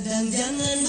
dan jangan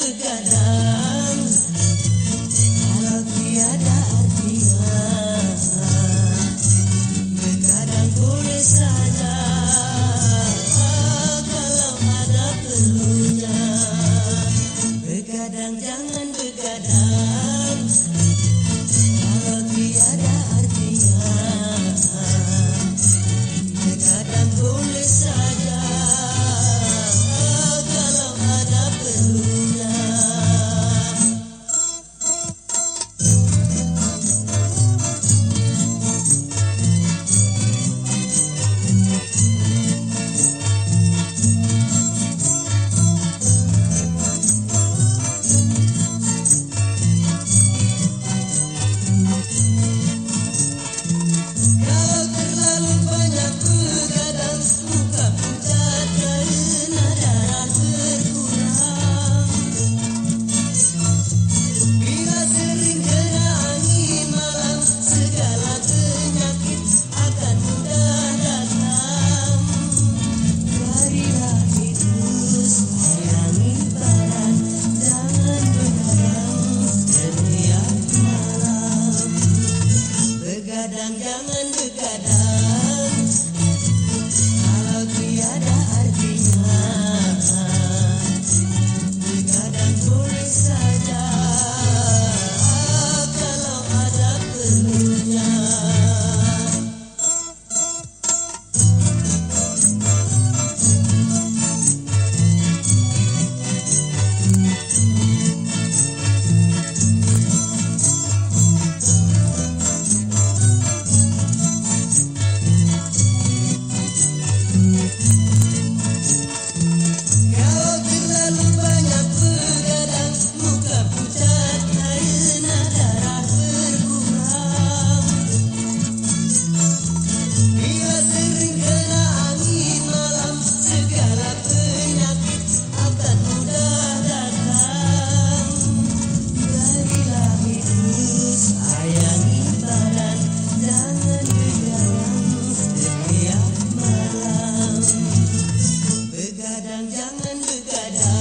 da